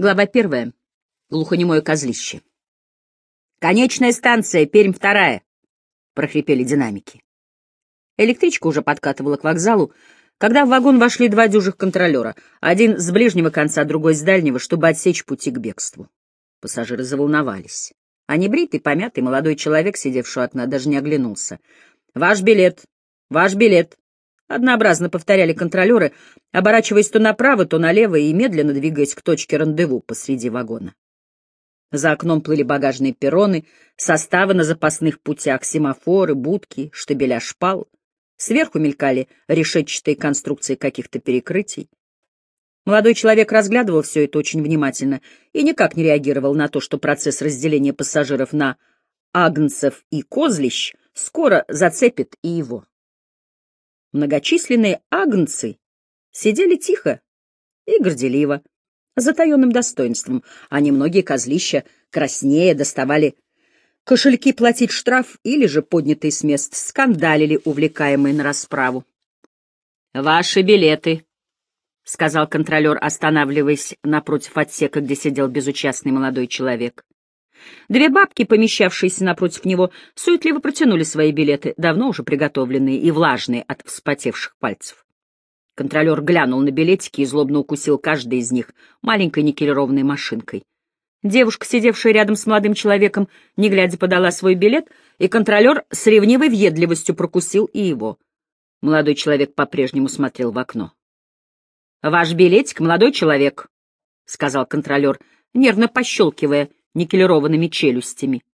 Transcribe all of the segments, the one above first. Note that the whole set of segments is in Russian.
Глава первая. Глухонемое козлище. «Конечная станция, Пермь вторая!» — прохрипели динамики. Электричка уже подкатывала к вокзалу, когда в вагон вошли два дюжих контролера, один с ближнего конца, другой с дальнего, чтобы отсечь пути к бегству. Пассажиры заволновались. А небритый, помятый молодой человек, сидевший у окна, даже не оглянулся. «Ваш билет! Ваш билет!» Однообразно повторяли контролеры, оборачиваясь то направо, то налево и медленно двигаясь к точке рандеву посреди вагона. За окном плыли багажные перроны, составы на запасных путях, семафоры, будки, штабеля шпал. Сверху мелькали решетчатые конструкции каких-то перекрытий. Молодой человек разглядывал все это очень внимательно и никак не реагировал на то, что процесс разделения пассажиров на агнцев и козлищ скоро зацепит и его. Многочисленные агнцы сидели тихо и горделиво, затаенным достоинством, а немногие козлища краснее доставали кошельки платить штраф или же, поднятые с мест, скандалили, увлекаемые на расправу. «Ваши билеты», — сказал контролер, останавливаясь напротив отсека, где сидел безучастный молодой человек. Две бабки, помещавшиеся напротив него, суетливо протянули свои билеты, давно уже приготовленные и влажные от вспотевших пальцев. Контролер глянул на билетики и злобно укусил каждый из них маленькой никелированной машинкой. Девушка, сидевшая рядом с молодым человеком, не глядя подала свой билет, и контролер с ревнивой въедливостью прокусил и его. Молодой человек по-прежнему смотрел в окно. «Ваш билетик, молодой человек», — сказал контролер, нервно пощелкивая никелированными челюстями.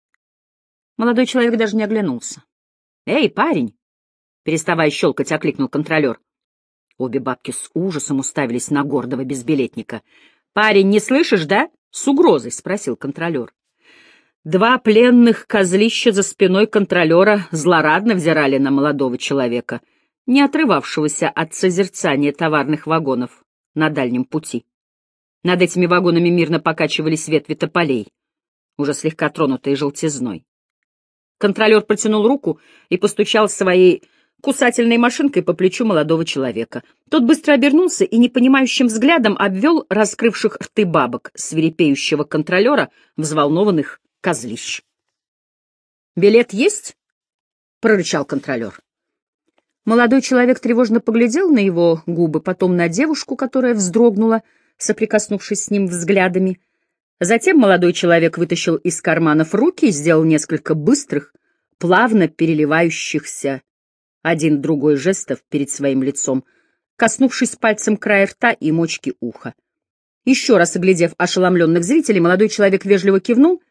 Молодой человек даже не оглянулся. «Эй, парень!» — переставая щелкать, окликнул контролер. Обе бабки с ужасом уставились на гордого безбилетника. «Парень, не слышишь, да?» — с угрозой спросил контролер. Два пленных козлища за спиной контролера злорадно взирали на молодого человека, не отрывавшегося от созерцания товарных вагонов на дальнем пути. Над этими вагонами мирно покачивались ветви тополей уже слегка тронутые желтизной. Контролер протянул руку и постучал своей кусательной машинкой по плечу молодого человека. Тот быстро обернулся и непонимающим взглядом обвел раскрывших рты бабок, свирепеющего контролера, взволнованных козлищ. «Билет есть?» — прорычал контролер. Молодой человек тревожно поглядел на его губы, потом на девушку, которая вздрогнула, соприкоснувшись с ним взглядами — Затем молодой человек вытащил из карманов руки и сделал несколько быстрых, плавно переливающихся один другой жестов перед своим лицом, коснувшись пальцем края рта и мочки уха. Еще раз оглядев ошеломленных зрителей, молодой человек вежливо кивнул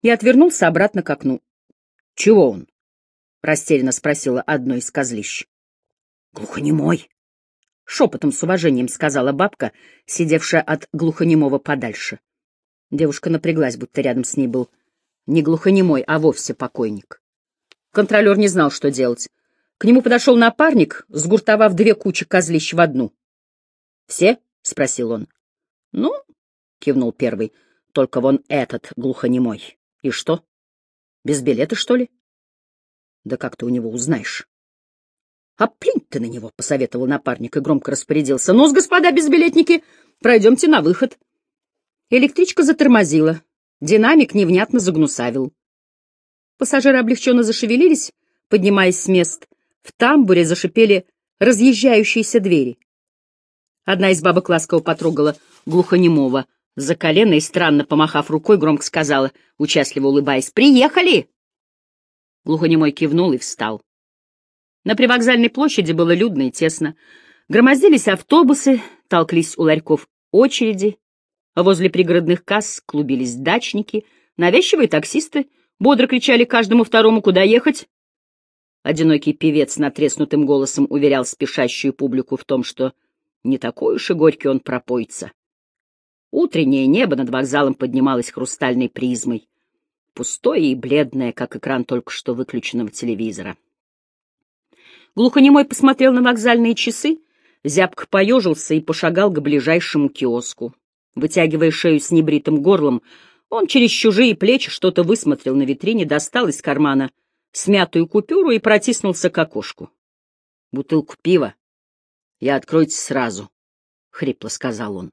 и отвернулся обратно к окну. — Чего он? — растерянно спросила одно из козлищ. — Глухонемой, — шепотом с уважением сказала бабка, сидевшая от глухонемого подальше. — Девушка напряглась, будто рядом с ней был не глухонемой, а вовсе покойник. Контролер не знал, что делать. К нему подошел напарник, сгуртовав две кучи козлищ в одну. «Все?» — спросил он. «Ну?» — кивнул первый. «Только вон этот глухонемой. И что? Без билета, что ли?» «Да как ты у него узнаешь?» «А плюнь ты на него!» — посоветовал напарник и громко распорядился. «Ну-с, господа безбилетники, пройдемте на выход». Электричка затормозила. Динамик невнятно загнусавил. Пассажиры облегченно зашевелились, поднимаясь с мест. В тамбуре зашипели разъезжающиеся двери. Одна из бабок ласково потрогала глухонемого за колено и, странно помахав рукой, громко сказала, участливо улыбаясь, «Приехали!» Глухонемой кивнул и встал. На привокзальной площади было людно и тесно. Громоздились автобусы, толклись у ларьков очереди, Возле пригородных касс клубились дачники, навязчивые таксисты бодро кричали каждому второму, куда ехать. Одинокий певец натреснутым голосом уверял спешащую публику в том, что не такой уж и горький он пропойца. Утреннее небо над вокзалом поднималось хрустальной призмой, пустое и бледное, как экран только что выключенного телевизора. Глухонемой посмотрел на вокзальные часы, зябко поежился и пошагал к ближайшему киоску. Вытягивая шею с небритым горлом, он через чужие плечи что-то высмотрел на витрине, достал из кармана смятую купюру и протиснулся к окошку. «Бутылку пива. Я откройте сразу», — хрипло сказал он.